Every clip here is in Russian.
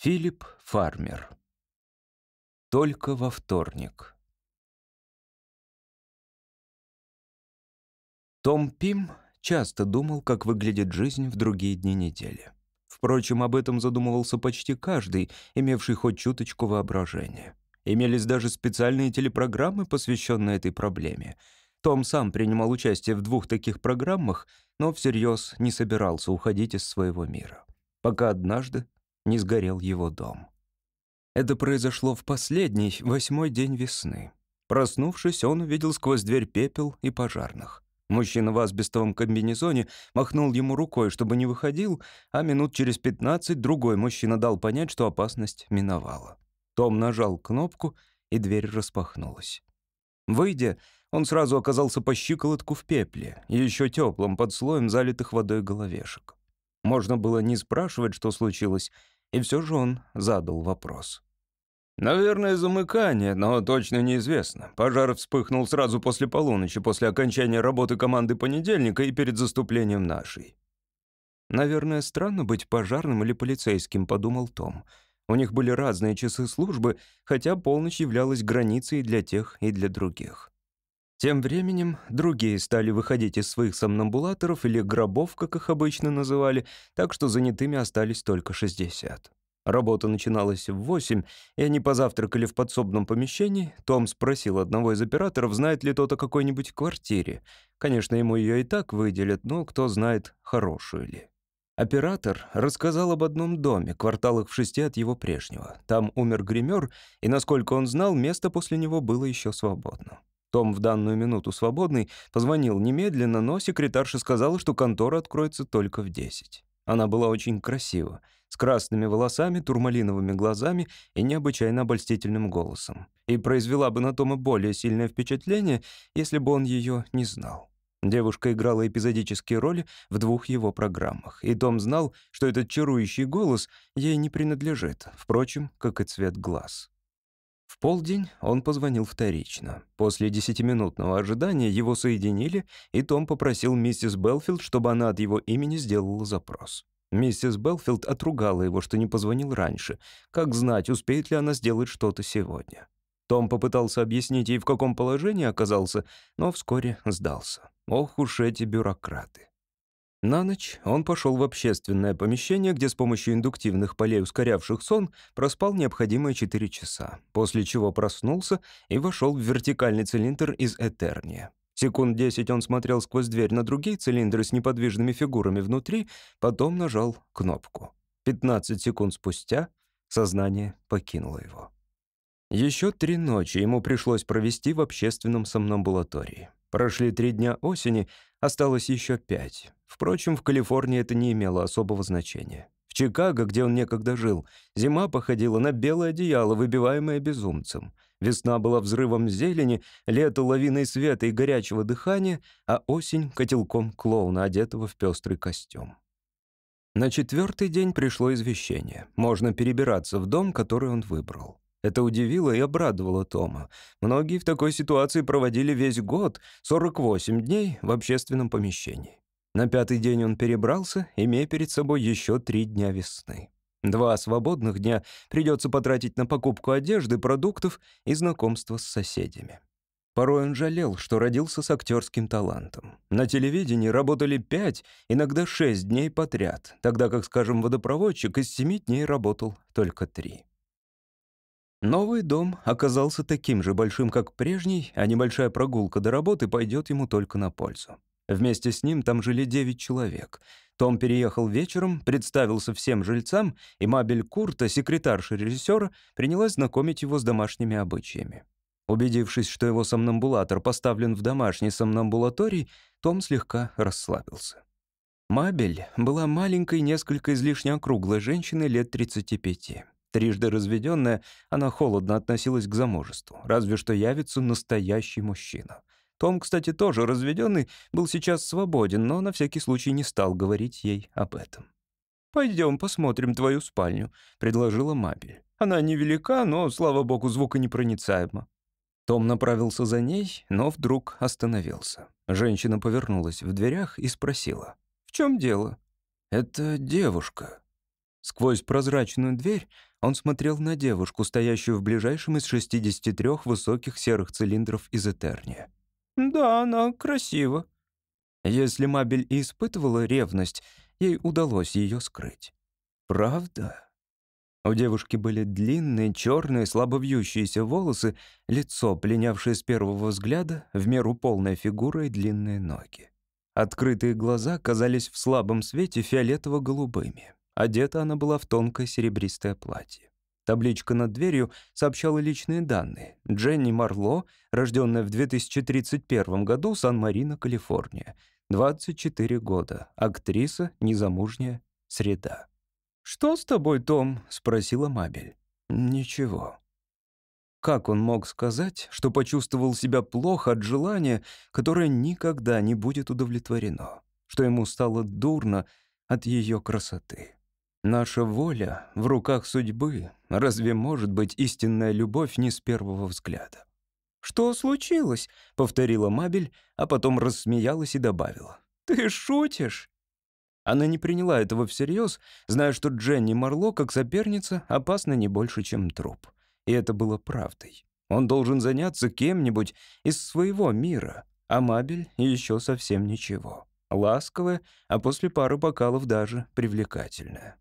Филипп Фармер. Только во вторник. Том Пим часто думал, как выглядит жизнь в другие дни недели. Впрочем, об этом задумывался почти каждый, имевший хоть чуточку воображения. Имелись даже специальные телепрограммы, посвященные этой проблеме. Том сам принимал участие в двух таких программах, но всерьез не собирался уходить из своего мира. Пока однажды не сгорел его дом. Это произошло в последний, восьмой день весны. Проснувшись, он увидел сквозь дверь пепел и пожарных. Мужчина в асбестовом комбинезоне махнул ему рукой, чтобы не выходил, а минут через пятнадцать другой мужчина дал понять, что опасность миновала. Том нажал кнопку, и дверь распахнулась. Выйдя, он сразу оказался по щиколотку в пепле, еще теплым под слоем залитых водой головешек. Можно было не спрашивать, что случилось, и все же он задал вопрос. «Наверное, замыкание, но точно неизвестно. Пожар вспыхнул сразу после полуночи, после окончания работы команды понедельника и перед заступлением нашей». «Наверное, странно быть пожарным или полицейским», — подумал Том. У них были разные часы службы, хотя полночь являлась границей для тех и для других. Тем временем другие стали выходить из своих сомнамбулаторов или гробов, как их обычно называли, так что занятыми остались только 60. Работа начиналась в 8, и они позавтракали в подсобном помещении. Том спросил одного из операторов, знает ли тот о какой-нибудь квартире. Конечно, ему ее и так выделят, но кто знает, хорошую ли. Оператор рассказал об одном доме, кварталах в шести от его прежнего. Там умер гример, и, насколько он знал, место после него было еще свободно. Том в данную минуту свободный, позвонил немедленно, но секретарша сказала, что контора откроется только в 10. Она была очень красива, с красными волосами, турмалиновыми глазами и необычайно обольстительным голосом. И произвела бы на Тома более сильное впечатление, если бы он ее не знал. Девушка играла эпизодические роли в двух его программах, и Том знал, что этот чарующий голос ей не принадлежит, впрочем, как и цвет глаз. В полдень он позвонил вторично. После десятиминутного ожидания его соединили, и Том попросил миссис Белфилд, чтобы она от его имени сделала запрос. Миссис Белфилд отругала его, что не позвонил раньше. Как знать, успеет ли она сделать что-то сегодня. Том попытался объяснить ей, в каком положении оказался, но вскоре сдался. Ох уж эти бюрократы. На ночь он пошел в общественное помещение, где с помощью индуктивных полей, ускорявших сон, проспал необходимые 4 часа, после чего проснулся и вошел в вертикальный цилиндр из Этерния. Секунд 10 он смотрел сквозь дверь на другие цилиндры с неподвижными фигурами внутри, потом нажал кнопку. 15 секунд спустя сознание покинуло его. Еще три ночи ему пришлось провести в общественном сомнамбулатории. Прошли три дня осени, осталось еще пять. Впрочем, в Калифорнии это не имело особого значения. В Чикаго, где он некогда жил, зима походила на белое одеяло, выбиваемое безумцем. Весна была взрывом зелени, лето — лавиной света и горячего дыхания, а осень — котелком клоуна, одетого в пестрый костюм. На четвертый день пришло извещение. Можно перебираться в дом, который он выбрал. Это удивило и обрадовало Тома. Многие в такой ситуации проводили весь год, 48 дней, в общественном помещении. На пятый день он перебрался, имея перед собой еще три дня весны. Два свободных дня придется потратить на покупку одежды, продуктов и знакомство с соседями. Порой он жалел, что родился с актерским талантом. На телевидении работали пять, иногда шесть дней подряд, тогда как, скажем, водопроводчик из семи дней работал только три. Новый дом оказался таким же большим, как прежний, а небольшая прогулка до работы пойдет ему только на пользу. Вместе с ним там жили девять человек. Том переехал вечером, представился всем жильцам, и Мабель Курта, секретарша режиссера, принялась знакомить его с домашними обычаями. Убедившись, что его сомнамбулатор поставлен в домашний сомнамбулаторий, Том слегка расслабился. Мабель была маленькой, несколько излишне округлой женщиной лет 35. Трижды разведенная, она холодно относилась к замужеству, разве что явится настоящий мужчина. Том, кстати, тоже разведенный, был сейчас свободен, но на всякий случай не стал говорить ей об этом. «Пойдем посмотрим твою спальню», — предложила Мабель. «Она невелика, но, слава богу, звуконепроницаема». Том направился за ней, но вдруг остановился. Женщина повернулась в дверях и спросила. «В чем дело?» «Это девушка». Сквозь прозрачную дверь он смотрел на девушку, стоящую в ближайшем из 63 высоких серых цилиндров из Этерния. «Да, она красива». Если Мабель и испытывала ревность, ей удалось ее скрыть. «Правда?» У девушки были длинные, черные, слабо вьющиеся волосы, лицо, пленявшее с первого взгляда, в меру полная фигура и длинные ноги. Открытые глаза казались в слабом свете фиолетово-голубыми. Одета она была в тонкое серебристое платье. Табличка над дверью сообщала личные данные. Дженни Марло, рожденная в 2031 году, Сан-Марино, Калифорния. 24 года. Актриса, незамужняя, среда. «Что с тобой, Том?» — спросила Мабель. «Ничего». Как он мог сказать, что почувствовал себя плохо от желания, которое никогда не будет удовлетворено, что ему стало дурно от ее красоты? Наша воля в руках судьбы. Разве может быть истинная любовь не с первого взгляда? «Что случилось?» — повторила Мабель, а потом рассмеялась и добавила. «Ты шутишь?» Она не приняла этого всерьез, зная, что Дженни Марло, как соперница, опасна не больше, чем труп. И это было правдой. Он должен заняться кем-нибудь из своего мира, а Мабель еще совсем ничего. Ласковая, а после пары бокалов даже привлекательная.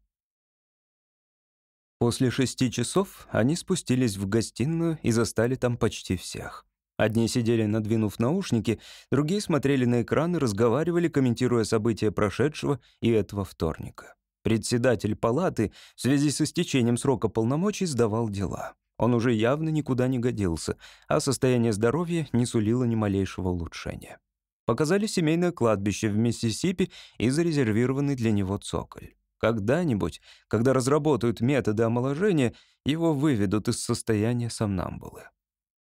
После шести часов они спустились в гостиную и застали там почти всех. Одни сидели, надвинув наушники, другие смотрели на экран и разговаривали, комментируя события прошедшего и этого вторника. Председатель палаты в связи с истечением срока полномочий сдавал дела. Он уже явно никуда не годился, а состояние здоровья не сулило ни малейшего улучшения. Показали семейное кладбище в Миссисипи и зарезервированный для него цоколь. Когда-нибудь, когда разработают методы омоложения, его выведут из состояния сомнамбулы.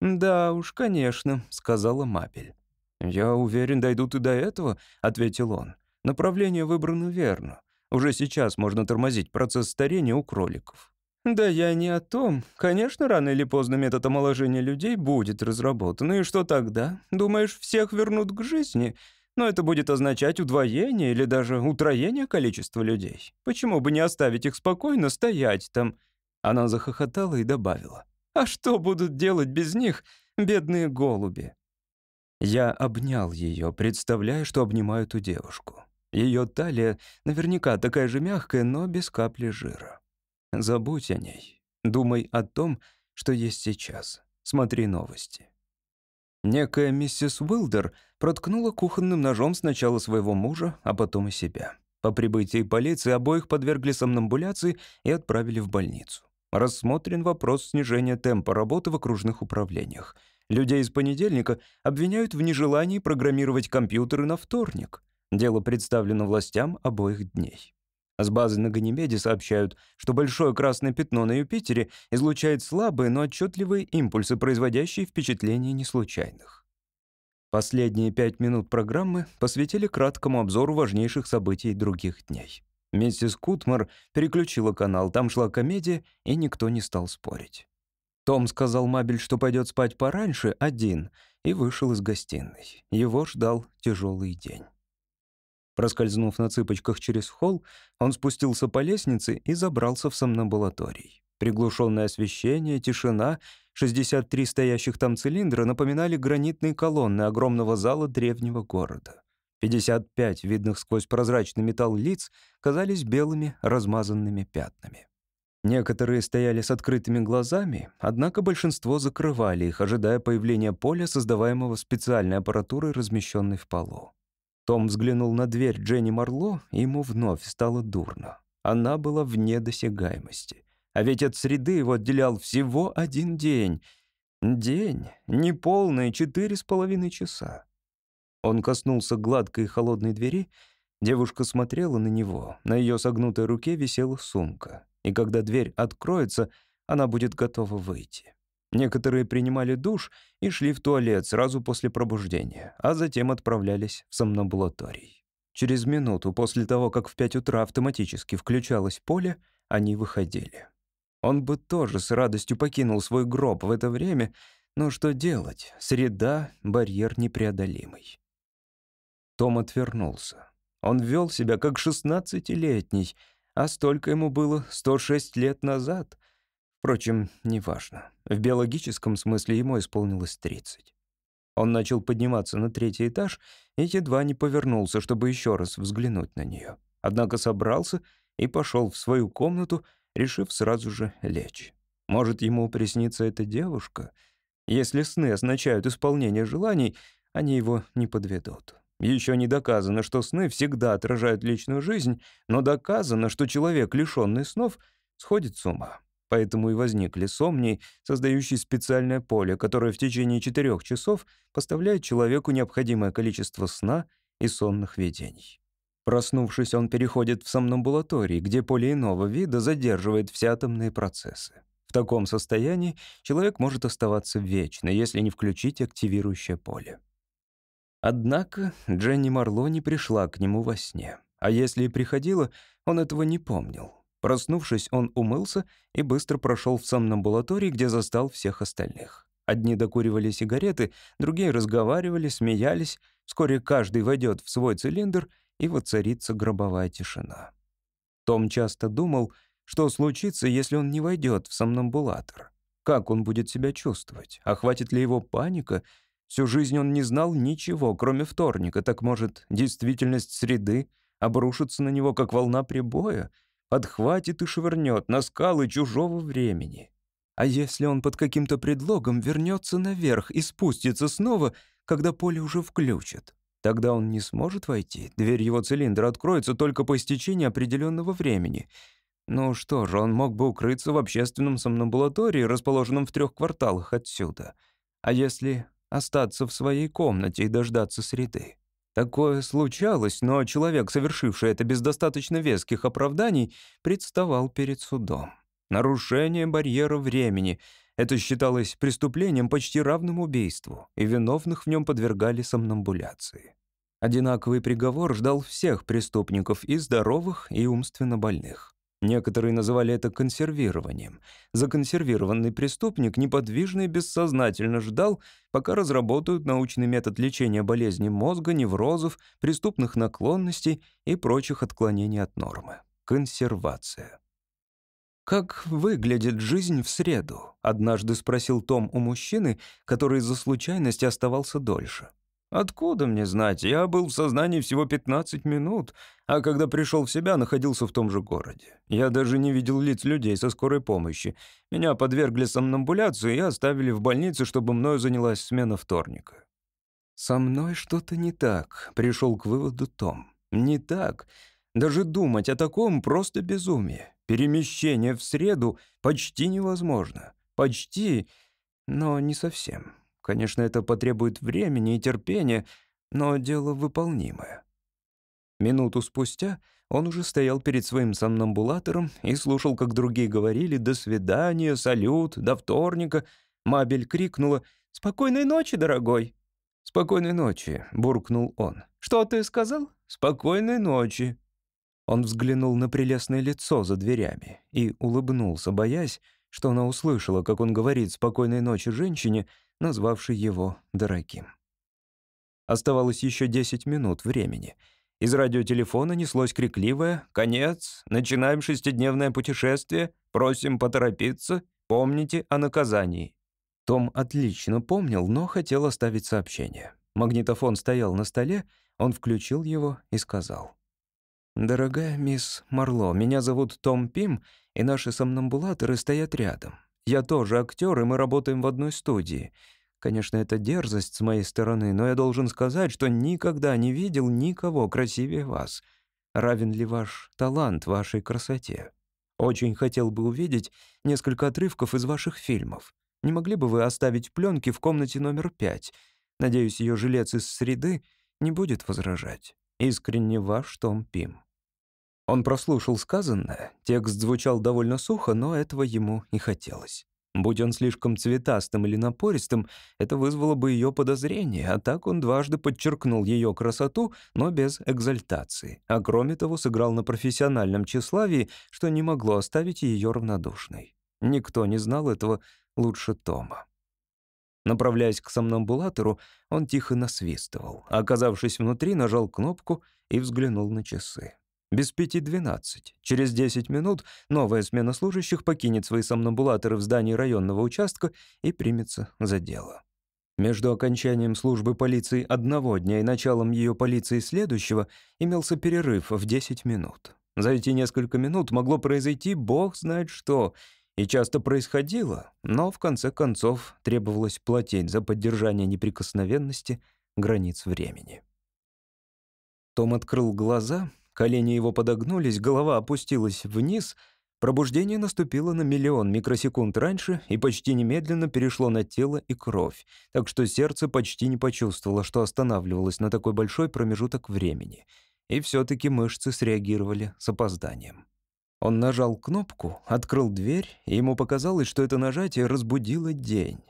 «Да уж, конечно», — сказала Мапель. «Я уверен, дойдут и до этого», — ответил он. «Направление выбрано верно. Уже сейчас можно тормозить процесс старения у кроликов». «Да я не о том. Конечно, рано или поздно метод омоложения людей будет разработан. И что тогда? Думаешь, всех вернут к жизни? Но это будет означать удвоение или даже утроение количества людей. Почему бы не оставить их спокойно стоять там?» Она захохотала и добавила. А что будут делать без них бедные голуби? Я обнял ее, представляя, что обнимаю эту девушку. Ее талия наверняка такая же мягкая, но без капли жира. Забудь о ней. Думай о том, что есть сейчас. Смотри новости. Некая миссис Уилдер проткнула кухонным ножом сначала своего мужа, а потом и себя. По прибытии полиции обоих подвергли сомнамбуляции и отправили в больницу. Рассмотрен вопрос снижения темпа работы в окружных управлениях. Людей из понедельника обвиняют в нежелании программировать компьютеры на вторник. Дело представлено властям обоих дней. С базы на Ганимеде сообщают, что большое красное пятно на Юпитере излучает слабые, но отчетливые импульсы, производящие впечатление неслучайных. Последние пять минут программы посвятили краткому обзору важнейших событий других дней. Миссис Кутмар переключила канал, там шла комедия, и никто не стал спорить. Том сказал Мабель, что пойдет спать пораньше, один, и вышел из гостиной. Его ждал тяжелый день. Проскользнув на цыпочках через холл, он спустился по лестнице и забрался в сомнамбулаторий. Приглушенное освещение, тишина, 63 стоящих там цилиндра напоминали гранитные колонны огромного зала древнего города. 55 видных сквозь прозрачный металл лиц казались белыми размазанными пятнами. Некоторые стояли с открытыми глазами, однако большинство закрывали их, ожидая появления поля, создаваемого специальной аппаратурой, размещенной в полу. Том взглянул на дверь Дженни Марло, и ему вновь стало дурно. Она была вне досягаемости. А ведь от среды его отделял всего один день. День, неполные четыре с половиной часа. Он коснулся гладкой и холодной двери. Девушка смотрела на него. На ее согнутой руке висела сумка. И когда дверь откроется, она будет готова выйти. Некоторые принимали душ и шли в туалет сразу после пробуждения, а затем отправлялись в сомнамбулаторий. Через минуту после того, как в пять утра автоматически включалось поле, они выходили. Он бы тоже с радостью покинул свой гроб в это время, Но что делать? Среда — барьер непреодолимый. Том отвернулся. Он вел себя как шестнадцатилетний, а столько ему было 106 лет назад. Впрочем, неважно. В биологическом смысле ему исполнилось 30. Он начал подниматься на третий этаж и едва не повернулся, чтобы еще раз взглянуть на нее. Однако собрался и пошел в свою комнату, решив сразу же лечь. Может, ему приснится эта девушка? Если сны означают исполнение желаний, они его не подведут. Еще не доказано, что сны всегда отражают личную жизнь, но доказано, что человек, лишенный снов, сходит с ума. Поэтому и возникли сомнии, создающие специальное поле, которое в течение четырех часов поставляет человеку необходимое количество сна и сонных видений. Проснувшись, он переходит в сомнамбулаторий, где поле иного вида задерживает все атомные процессы. В таком состоянии человек может оставаться вечно, если не включить активирующее поле. Однако Дженни Марло не пришла к нему во сне. А если и приходила, он этого не помнил. Проснувшись, он умылся и быстро прошел в сомнамбулаторий, где застал всех остальных. Одни докуривали сигареты, другие разговаривали, смеялись. Вскоре каждый войдет в свой цилиндр, и воцарится гробовая тишина. Том часто думал, что случится, если он не войдет в сомнамбулатор. Как он будет себя чувствовать? Охватит ли его паника? Всю жизнь он не знал ничего, кроме вторника. Так может, действительность среды обрушится на него, как волна прибоя — подхватит и швырнет на скалы чужого времени. А если он под каким-то предлогом вернется наверх и спустится снова, когда поле уже включат? Тогда он не сможет войти. Дверь его цилиндра откроется только по истечении определенного времени. Ну что же, он мог бы укрыться в общественном сомнамбулатории, расположенном в трех кварталах отсюда. А если остаться в своей комнате и дождаться среды? Такое случалось, но человек, совершивший это без достаточно веских оправданий, представал перед судом. Нарушение барьера времени — это считалось преступлением почти равным убийству, и виновных в нем подвергали сомнамбуляции. Одинаковый приговор ждал всех преступников, и здоровых, и умственно больных. Некоторые называли это консервированием. Законсервированный преступник неподвижно и бессознательно ждал, пока разработают научный метод лечения болезней мозга, неврозов, преступных наклонностей и прочих отклонений от нормы. Консервация. «Как выглядит жизнь в среду?» — однажды спросил Том у мужчины, который из-за случайности оставался дольше. Откуда мне знать? Я был в сознании всего 15 минут, а когда пришел в себя, находился в том же городе. Я даже не видел лиц людей со скорой помощи. Меня подвергли сомнамбуляции и оставили в больнице, чтобы мною занялась смена вторника. «Со мной что-то не так», — пришел к выводу Том. «Не так. Даже думать о таком просто безумие. Перемещение в среду почти невозможно. Почти, но не совсем». Конечно, это потребует времени и терпения, но дело выполнимое. Минуту спустя он уже стоял перед своим сомнамбулатором и слушал, как другие говорили «до свидания», «салют», «до вторника». Мабель крикнула «Спокойной ночи, дорогой!» «Спокойной ночи», — буркнул он. «Что ты сказал?» «Спокойной ночи». Он взглянул на прелестное лицо за дверями и улыбнулся, боясь, что она услышала, как он говорит «спокойной ночи» женщине, назвавшей его дорогим. Оставалось еще 10 минут времени. Из радиотелефона неслось крикливое «Конец! Начинаем шестидневное путешествие! Просим поторопиться! Помните о наказании!» Том отлично помнил, но хотел оставить сообщение. Магнитофон стоял на столе, он включил его и сказал. «Дорогая мисс Марло, меня зовут Том Пим, и наши сомнамбулаторы стоят рядом. Я тоже актер, и мы работаем в одной студии. Конечно, это дерзость с моей стороны, но я должен сказать, что никогда не видел никого красивее вас. Равен ли ваш талант вашей красоте? Очень хотел бы увидеть несколько отрывков из ваших фильмов. Не могли бы вы оставить пленки в комнате номер пять? Надеюсь, ее жилец из среды не будет возражать. Искренне ваш Том Пим. Он прослушал сказанное, текст звучал довольно сухо, но этого ему не хотелось. Будь он слишком цветастым или напористым, это вызвало бы ее подозрение, а так он дважды подчеркнул ее красоту, но без экзальтации, а кроме того сыграл на профессиональном тщеславии, что не могло оставить ее равнодушной. Никто не знал этого лучше Тома. Направляясь к сомнамбулатору, он тихо насвистывал. А оказавшись внутри, нажал кнопку и взглянул на часы. Без пяти двенадцать. Через десять минут новая смена служащих покинет свои сомнамбулаторы в здании районного участка и примется за дело. Между окончанием службы полиции одного дня и началом ее полиции следующего имелся перерыв в 10 минут. За эти несколько минут могло произойти бог знает что, и часто происходило, но в конце концов требовалось платить за поддержание неприкосновенности границ времени. Том открыл глаза, колени его подогнулись, голова опустилась вниз — Пробуждение наступило на миллион микросекунд раньше и почти немедленно перешло на тело и кровь, так что сердце почти не почувствовало, что останавливалось на такой большой промежуток времени. И все таки мышцы среагировали с опозданием. Он нажал кнопку, открыл дверь, и ему показалось, что это нажатие разбудило день.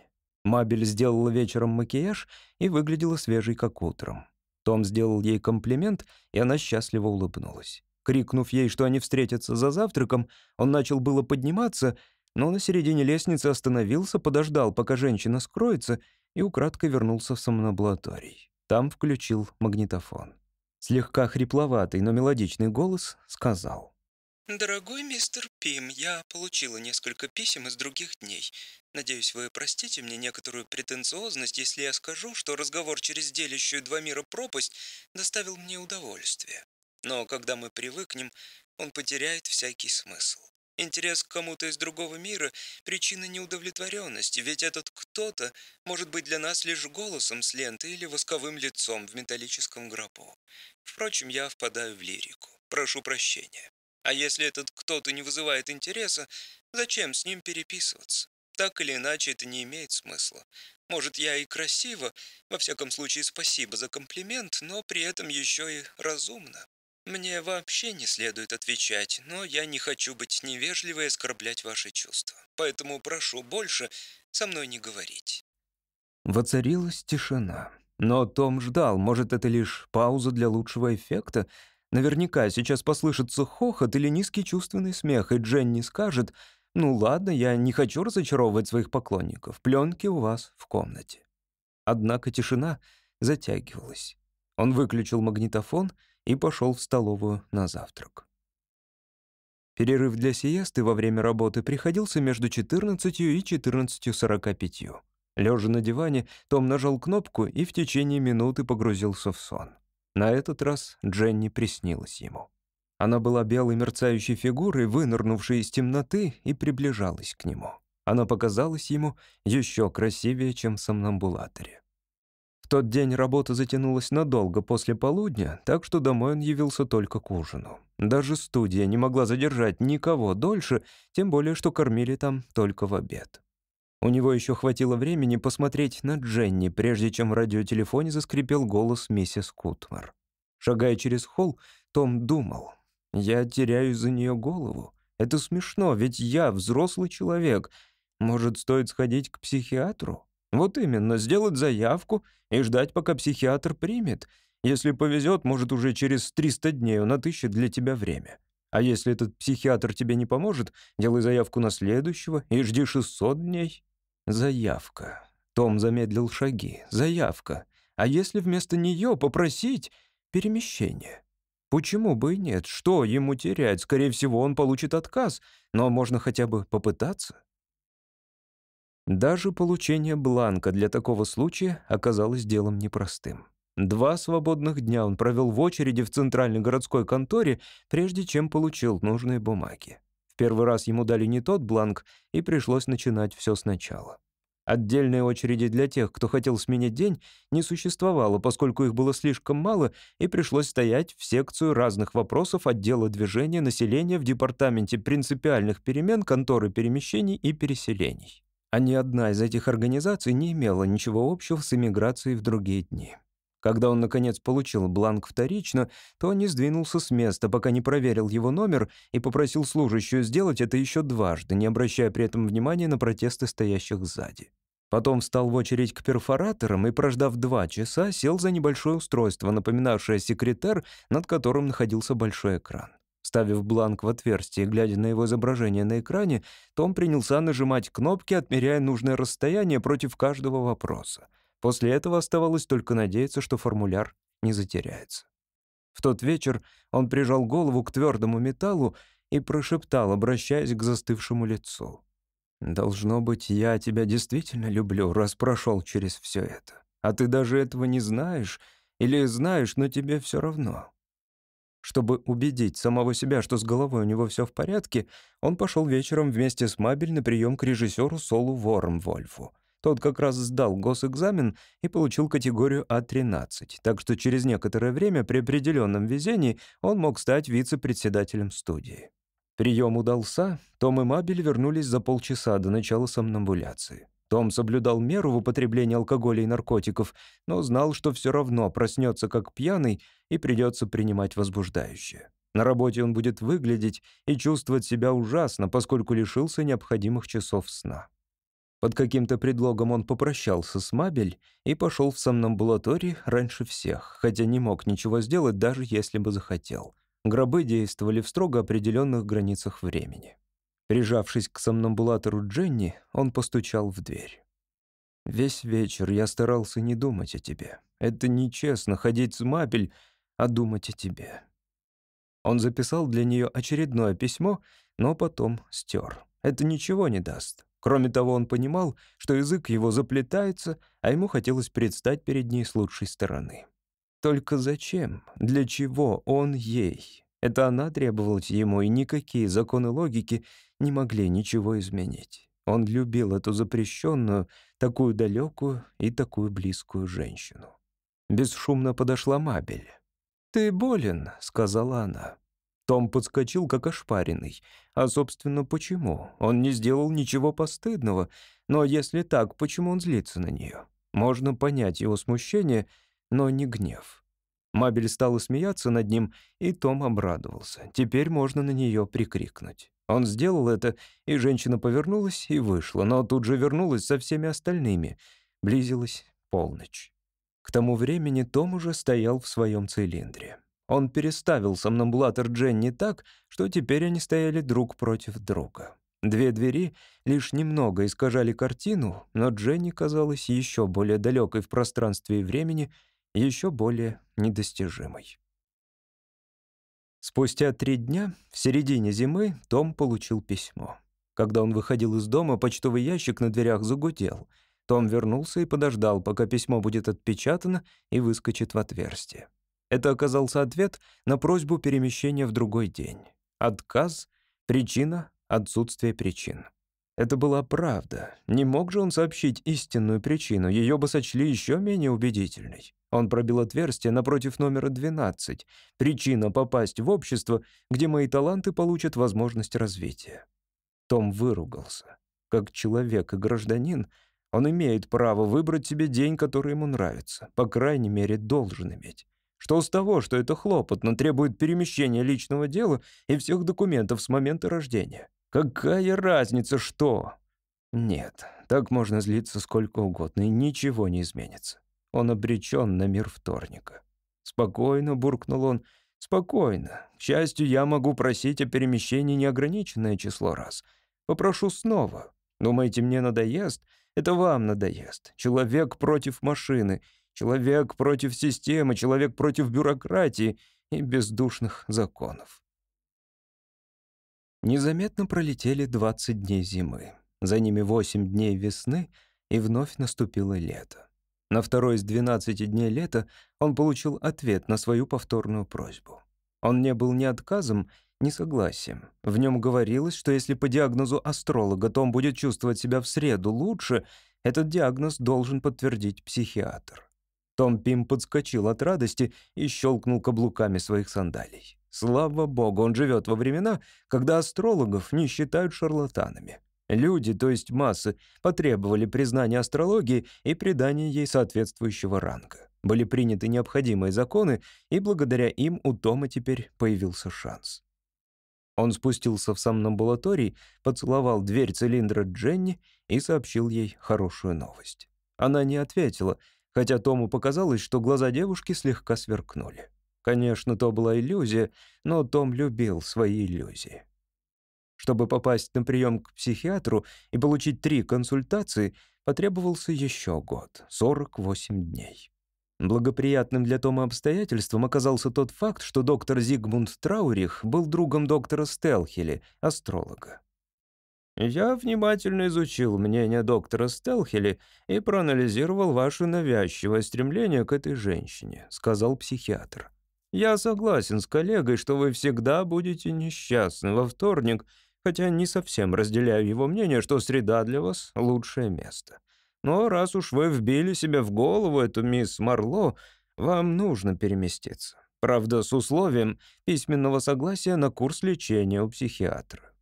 Мабель сделала вечером макияж и выглядела свежей, как утром. Том сделал ей комплимент, и она счастливо улыбнулась. Крикнув ей, что они встретятся за завтраком, он начал было подниматься, но на середине лестницы остановился, подождал, пока женщина скроется, и украдкой вернулся в сомнобулаторий. Там включил магнитофон. Слегка хрипловатый, но мелодичный голос сказал. «Дорогой мистер Пим, я получила несколько писем из других дней. Надеюсь, вы простите мне некоторую претенциозность, если я скажу, что разговор через делящую два мира пропасть доставил мне удовольствие. Но когда мы привыкнем, он потеряет всякий смысл. Интерес к кому-то из другого мира – причина неудовлетворенности, ведь этот кто-то может быть для нас лишь голосом с ленты или восковым лицом в металлическом гробу. Впрочем, я впадаю в лирику. Прошу прощения. А если этот кто-то не вызывает интереса, зачем с ним переписываться? Так или иначе, это не имеет смысла. Может, я и красиво, во всяком случае, спасибо за комплимент, но при этом еще и разумно. Мне вообще не следует отвечать, но я не хочу быть невежливой и оскорблять ваши чувства. Поэтому прошу больше со мной не говорить». Воцарилась тишина. Но Том ждал, может, это лишь пауза для лучшего эффекта. Наверняка сейчас послышится хохот или низкий чувственный смех, и Дженни скажет, «Ну ладно, я не хочу разочаровывать своих поклонников. Пленки у вас в комнате». Однако тишина затягивалась. Он выключил магнитофон — и пошел в столовую на завтрак. Перерыв для сиесты во время работы приходился между 14 и 14.45. Лежа на диване, Том нажал кнопку и в течение минуты погрузился в сон. На этот раз Дженни приснилась ему. Она была белой мерцающей фигурой, вынырнувшей из темноты, и приближалась к нему. Она показалась ему еще красивее, чем в сомнамбулаторе. В тот день работа затянулась надолго после полудня, так что домой он явился только к ужину. Даже студия не могла задержать никого дольше, тем более, что кормили там только в обед. У него еще хватило времени посмотреть на Дженни, прежде чем в радиотелефоне заскрипел голос миссис Кутмар. Шагая через холл, Том думал, «Я теряю за нее голову. Это смешно, ведь я взрослый человек. Может, стоит сходить к психиатру?» Вот именно, сделать заявку и ждать, пока психиатр примет. Если повезет, может, уже через 300 дней он отыщет для тебя время. А если этот психиатр тебе не поможет, делай заявку на следующего и жди 600 дней. Заявка. Том замедлил шаги. Заявка. А если вместо нее попросить перемещение? Почему бы и нет? Что ему терять? Скорее всего, он получит отказ, но можно хотя бы попытаться. Даже получение бланка для такого случая оказалось делом непростым. Два свободных дня он провел в очереди в центральной городской конторе, прежде чем получил нужные бумаги. В первый раз ему дали не тот бланк, и пришлось начинать все сначала. Отдельной очереди для тех, кто хотел сменить день, не существовало, поскольку их было слишком мало, и пришлось стоять в секцию разных вопросов отдела движения населения в департаменте принципиальных перемен конторы перемещений и переселений а ни одна из этих организаций не имела ничего общего с эмиграцией в другие дни. Когда он, наконец, получил бланк вторично, то не сдвинулся с места, пока не проверил его номер и попросил служащую сделать это еще дважды, не обращая при этом внимания на протесты стоящих сзади. Потом встал в очередь к перфораторам и, прождав два часа, сел за небольшое устройство, напоминавшее секретер, над которым находился большой экран. Ставив бланк в отверстие, глядя на его изображение на экране, Том принялся нажимать кнопки, отмеряя нужное расстояние против каждого вопроса. После этого оставалось только надеяться, что формуляр не затеряется. В тот вечер он прижал голову к твердому металлу и прошептал, обращаясь к застывшему лицу. «Должно быть, я тебя действительно люблю, раз прошел через все это. А ты даже этого не знаешь, или знаешь, но тебе все равно». Чтобы убедить самого себя, что с головой у него все в порядке, он пошел вечером вместе с Мабель на прием к режиссеру Солу Вольфу. Тот как раз сдал госэкзамен и получил категорию А13, так что через некоторое время при определенном везении он мог стать вице-председателем студии. Прием удался, Том и Мабель вернулись за полчаса до начала сомнамбуляции. Том соблюдал меру в употреблении алкоголя и наркотиков, но знал, что все равно проснется как пьяный и придется принимать возбуждающее. На работе он будет выглядеть и чувствовать себя ужасно, поскольку лишился необходимых часов сна. Под каким-то предлогом он попрощался с Мабель и пошел в сомнамбулатории раньше всех, хотя не мог ничего сделать, даже если бы захотел. Гробы действовали в строго определенных границах времени. Прижавшись к сомнамбулатору Дженни, он постучал в дверь. «Весь вечер я старался не думать о тебе. Это нечестно — ходить с Мабель, а думать о тебе». Он записал для нее очередное письмо, но потом стер. Это ничего не даст. Кроме того, он понимал, что язык его заплетается, а ему хотелось предстать перед ней с лучшей стороны. Только зачем? Для чего он ей? Это она требовалась ему, и никакие законы логики не могли ничего изменить. Он любил эту запрещенную, такую далекую и такую близкую женщину. Бесшумно подошла Мабель. «Ты болен», — сказала она. Том подскочил, как ошпаренный. А, собственно, почему? Он не сделал ничего постыдного. Но если так, почему он злится на нее? Можно понять его смущение — но не гнев. Мабель стала смеяться над ним, и Том обрадовался. Теперь можно на нее прикрикнуть. Он сделал это, и женщина повернулась и вышла, но тут же вернулась со всеми остальными. Близилась полночь. К тому времени Том уже стоял в своем цилиндре. Он переставил сомнамбулатор Дженни так, что теперь они стояли друг против друга. Две двери лишь немного искажали картину, но Дженни казалась еще более далекой в пространстве и времени — еще более недостижимой. Спустя три дня, в середине зимы, Том получил письмо. Когда он выходил из дома, почтовый ящик на дверях загудел. Том вернулся и подождал, пока письмо будет отпечатано и выскочит в отверстие. Это оказался ответ на просьбу перемещения в другой день. Отказ, причина, отсутствие причин. Это была правда. Не мог же он сообщить истинную причину, ее бы сочли еще менее убедительной. Он пробил отверстие напротив номера 12. Причина попасть в общество, где мои таланты получат возможность развития. Том выругался. Как человек и гражданин, он имеет право выбрать себе день, который ему нравится. По крайней мере, должен иметь. Что с того, что это хлопотно, требует перемещения личного дела и всех документов с момента рождения? Какая разница, что? Нет, так можно злиться сколько угодно, и ничего не изменится. Он обречен на мир вторника. «Спокойно», — буркнул он, — «спокойно. К счастью, я могу просить о перемещении неограниченное число раз. Попрошу снова. Думаете, мне надоест? Это вам надоест. Человек против машины, человек против системы, человек против бюрократии и бездушных законов». Незаметно пролетели 20 дней зимы. За ними 8 дней весны, и вновь наступило лето. На второй из 12 дней лета он получил ответ на свою повторную просьбу. Он не был ни отказом, ни согласием. В нем говорилось, что если по диагнозу астролога Том будет чувствовать себя в среду лучше, этот диагноз должен подтвердить психиатр. Том Пим подскочил от радости и щелкнул каблуками своих сандалий. Слава богу, он живет во времена, когда астрологов не считают шарлатанами. Люди, то есть массы, потребовали признания астрологии и придания ей соответствующего ранга. Были приняты необходимые законы, и благодаря им у Тома теперь появился шанс. Он спустился в сомнамбулаторий, поцеловал дверь цилиндра Дженни и сообщил ей хорошую новость. Она не ответила, хотя Тому показалось, что глаза девушки слегка сверкнули. Конечно, то была иллюзия, но Том любил свои иллюзии. Чтобы попасть на прием к психиатру и получить три консультации, потребовался еще год — 48 дней. Благоприятным для Тома обстоятельством оказался тот факт, что доктор Зигмунд Траурих был другом доктора Стелхели, астролога. «Я внимательно изучил мнение доктора Стелхели и проанализировал ваше навязчивое стремление к этой женщине», — сказал психиатр. «Я согласен с коллегой, что вы всегда будете несчастны во вторник, хотя не совсем разделяю его мнение, что среда для вас — лучшее место. Но раз уж вы вбили себе в голову эту мисс Марло, вам нужно переместиться. Правда, с условием письменного согласия на курс лечения у психиатра.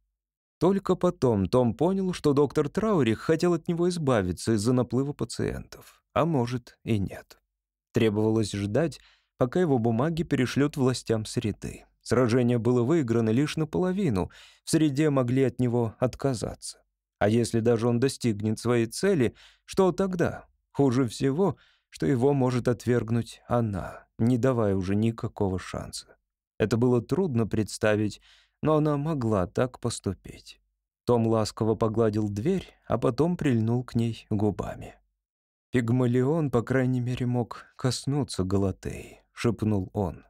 Только потом Том понял, что доктор Траурих хотел от него избавиться из-за наплыва пациентов. А может и нет. Требовалось ждать, пока его бумаги перешлют властям среды. Сражение было выиграно лишь наполовину, в среде могли от него отказаться. А если даже он достигнет своей цели, что тогда? Хуже всего, что его может отвергнуть она, не давая уже никакого шанса. Это было трудно представить, но она могла так поступить. Том ласково погладил дверь, а потом прильнул к ней губами. «Пигмалион, по крайней мере, мог коснуться Галатеи», — шепнул он.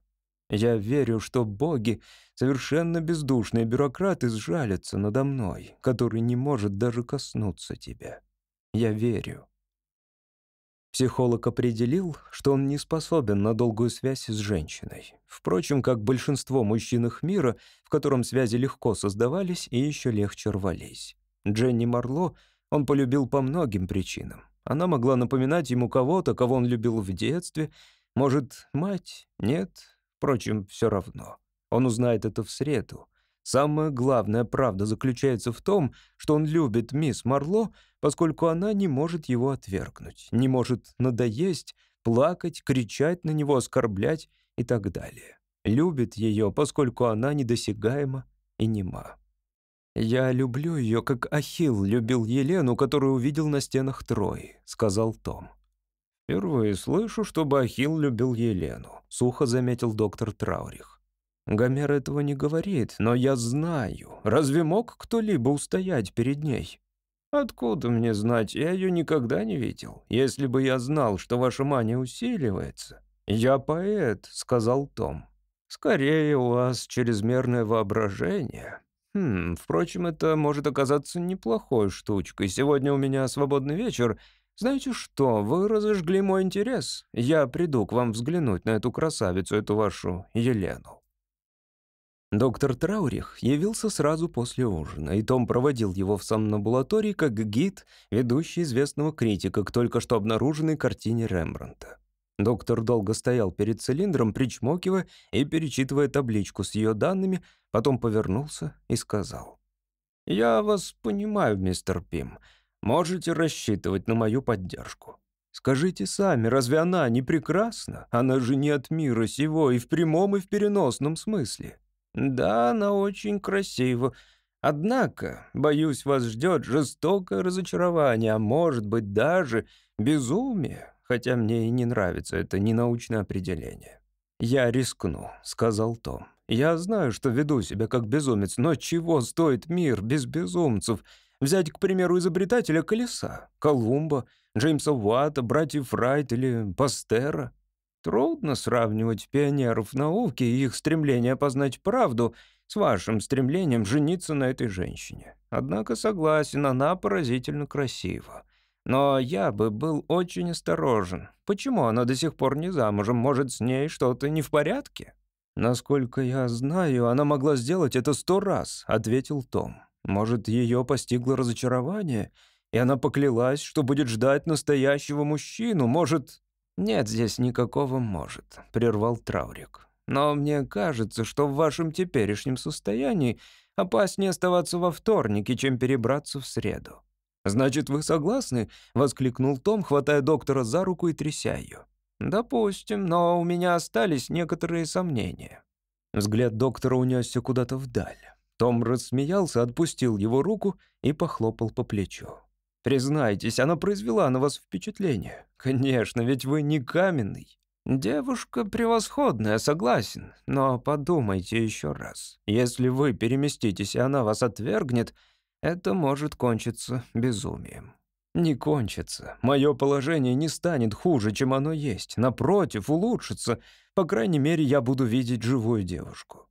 Я верю, что боги, совершенно бездушные бюрократы, сжалятся надо мной, который не может даже коснуться тебя. Я верю. Психолог определил, что он не способен на долгую связь с женщиной. Впрочем, как большинство мужчин их мира, в котором связи легко создавались и еще легче рвались. Дженни Марло он полюбил по многим причинам. Она могла напоминать ему кого-то, кого он любил в детстве. Может, мать? Нет, Впрочем, все равно. Он узнает это в среду. Самая главная правда заключается в том, что он любит мисс Марло, поскольку она не может его отвергнуть, не может надоесть, плакать, кричать на него, оскорблять и так далее. Любит ее, поскольку она недосягаема и нема. «Я люблю ее, как Ахилл любил Елену, которую увидел на стенах Трои», — сказал Том. «Впервые слышу, чтобы Ахилл любил Елену», — сухо заметил доктор Траурих. «Гомер этого не говорит, но я знаю. Разве мог кто-либо устоять перед ней?» «Откуда мне знать? Я ее никогда не видел. Если бы я знал, что ваша мания усиливается...» «Я поэт», — сказал Том. «Скорее у вас чрезмерное воображение. Хм, впрочем, это может оказаться неплохой штучкой. Сегодня у меня свободный вечер, «Знаете что, вы разожгли мой интерес. Я приду к вам взглянуть на эту красавицу, эту вашу Елену». Доктор Траурих явился сразу после ужина, и Том проводил его в сомнамбулатории как гид, ведущий известного критика к только что обнаруженной картине Рембрандта. Доктор долго стоял перед цилиндром, причмокивая и перечитывая табличку с ее данными, потом повернулся и сказал. «Я вас понимаю, мистер Пим. Можете рассчитывать на мою поддержку. Скажите сами, разве она не прекрасна? Она же не от мира сего и в прямом, и в переносном смысле. Да, она очень красива. Однако, боюсь, вас ждет жестокое разочарование, а может быть даже безумие, хотя мне и не нравится это ненаучное определение. «Я рискну», — сказал Том. «Я знаю, что веду себя как безумец, но чего стоит мир без безумцев? Взять, к примеру, изобретателя колеса, Колумба, Джеймса Уатта, братьев Райт или Пастера. Трудно сравнивать пионеров науки и их стремление познать правду с вашим стремлением жениться на этой женщине. Однако согласен, она поразительно красива. Но я бы был очень осторожен. Почему она до сих пор не замужем? Может, с ней что-то не в порядке? Насколько я знаю, она могла сделать это сто раз, ответил Том. Может, ее постигло разочарование, и она поклялась, что будет ждать настоящего мужчину. Может... «Нет здесь никакого «может», — прервал Траурик. «Но мне кажется, что в вашем теперешнем состоянии опаснее оставаться во вторнике, чем перебраться в среду». «Значит, вы согласны?» — воскликнул Том, хватая доктора за руку и тряся ее. «Допустим, но у меня остались некоторые сомнения». Взгляд доктора унесся куда-то вдаль. Том рассмеялся, отпустил его руку и похлопал по плечу. «Признайтесь, она произвела на вас впечатление. Конечно, ведь вы не каменный». «Девушка превосходная, согласен, но подумайте еще раз. Если вы переместитесь, и она вас отвергнет, это может кончиться безумием». «Не кончится. Мое положение не станет хуже, чем оно есть. Напротив, улучшится. По крайней мере, я буду видеть живую девушку».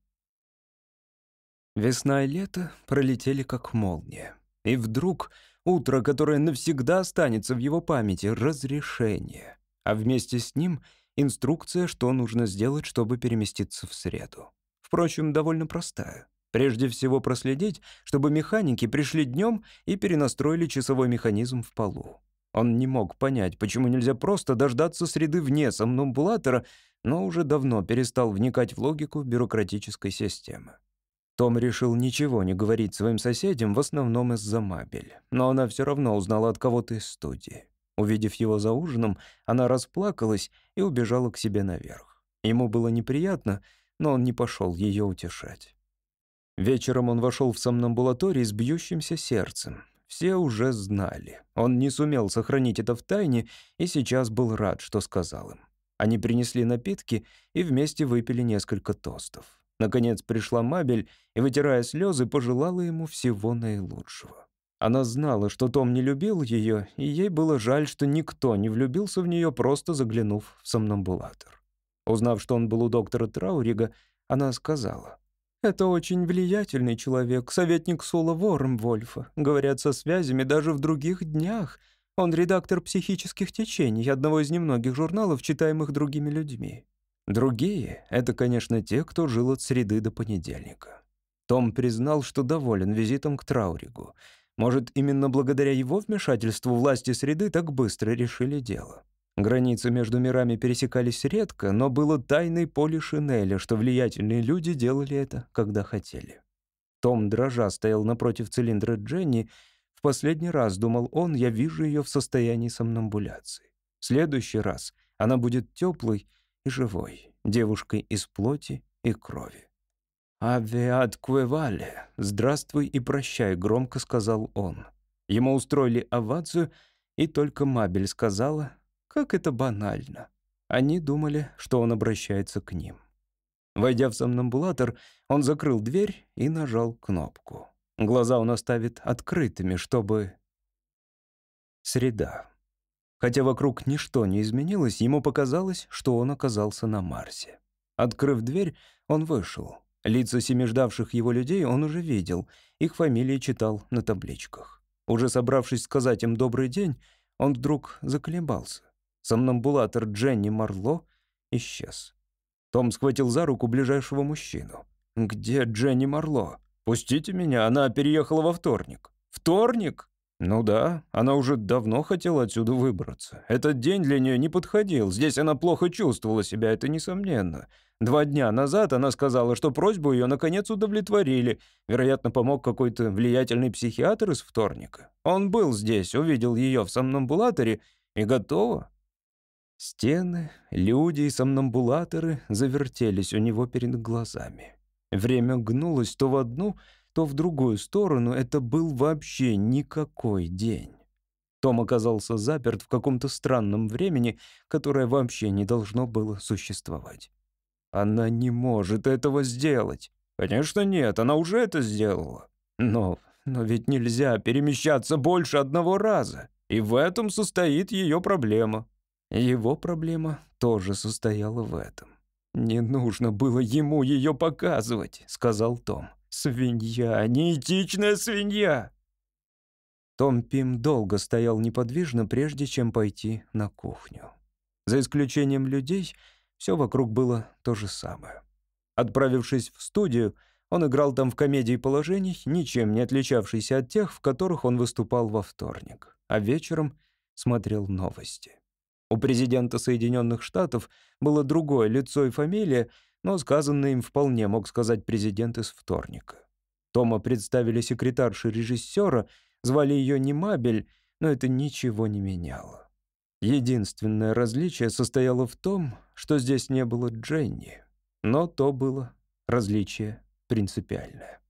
Весна и лето пролетели как молния. И вдруг утро, которое навсегда останется в его памяти, разрешение. А вместе с ним инструкция, что нужно сделать, чтобы переместиться в среду. Впрочем, довольно простая. Прежде всего проследить, чтобы механики пришли днем и перенастроили часовой механизм в полу. Он не мог понять, почему нельзя просто дождаться среды вне сомнамбулатора, но уже давно перестал вникать в логику бюрократической системы. Том решил ничего не говорить своим соседям, в основном из-за Мабель. Но она все равно узнала от кого-то из студии. Увидев его за ужином, она расплакалась и убежала к себе наверх. Ему было неприятно, но он не пошел ее утешать. Вечером он вошел в сомнамбулаторий с бьющимся сердцем. Все уже знали. Он не сумел сохранить это в тайне и сейчас был рад, что сказал им. Они принесли напитки и вместе выпили несколько тостов. Наконец пришла Мабель и, вытирая слезы, пожелала ему всего наилучшего. Она знала, что Том не любил ее, и ей было жаль, что никто не влюбился в нее, просто заглянув в сомнамбулатор. Узнав, что он был у доктора Траурига, она сказала, это очень влиятельный человек, советник Сула Вормвольфа. Говорят, со связями даже в других днях. Он редактор психических течений, одного из немногих журналов, читаемых другими людьми. Другие — это, конечно, те, кто жил от среды до понедельника. Том признал, что доволен визитом к Трауригу. Может, именно благодаря его вмешательству власти среды так быстро решили дело. Границы между мирами пересекались редко, но было тайной поле Шинеля, что влиятельные люди делали это, когда хотели. Том дрожа стоял напротив цилиндра Дженни. В последний раз, думал он, я вижу ее в состоянии сомнамбуляции. В следующий раз она будет теплой и живой, девушкой из плоти и крови. «Авеат куэвале, здравствуй и прощай», — громко сказал он. Ему устроили овацию, и только Мабель сказала как это банально. Они думали, что он обращается к ним. Войдя в сомнамбулатор, он закрыл дверь и нажал кнопку. Глаза он оставит открытыми, чтобы... Среда. Хотя вокруг ничто не изменилось, ему показалось, что он оказался на Марсе. Открыв дверь, он вышел. Лица семи ждавших его людей он уже видел, их фамилии читал на табличках. Уже собравшись сказать им «добрый день», он вдруг заколебался. Сомнамбулатор Дженни Марло исчез. Том схватил за руку ближайшего мужчину. «Где Дженни Марло? Пустите меня, она переехала во вторник». «Вторник?» «Ну да, она уже давно хотела отсюда выбраться. Этот день для нее не подходил, здесь она плохо чувствовала себя, это несомненно. Два дня назад она сказала, что просьбу ее наконец удовлетворили. Вероятно, помог какой-то влиятельный психиатр из вторника. Он был здесь, увидел ее в сомнамбулаторе и готово. Стены, люди и сомнамбулаторы завертелись у него перед глазами. Время гнулось то в одну, то в другую сторону. Это был вообще никакой день. Том оказался заперт в каком-то странном времени, которое вообще не должно было существовать. Она не может этого сделать. Конечно, нет, она уже это сделала. Но, но ведь нельзя перемещаться больше одного раза. И в этом состоит ее проблема. Его проблема тоже состояла в этом. «Не нужно было ему ее показывать», — сказал Том. «Свинья, неэтичная свинья!» Том Пим долго стоял неподвижно, прежде чем пойти на кухню. За исключением людей, все вокруг было то же самое. Отправившись в студию, он играл там в комедии положений, ничем не отличавшейся от тех, в которых он выступал во вторник, а вечером смотрел новости. У президента Соединенных Штатов было другое лицо и фамилия, но сказанное им вполне мог сказать президент из вторника. Тома представили секретарши режиссера, звали ее не Мабель, но это ничего не меняло. Единственное различие состояло в том, что здесь не было Дженни, но то было различие принципиальное.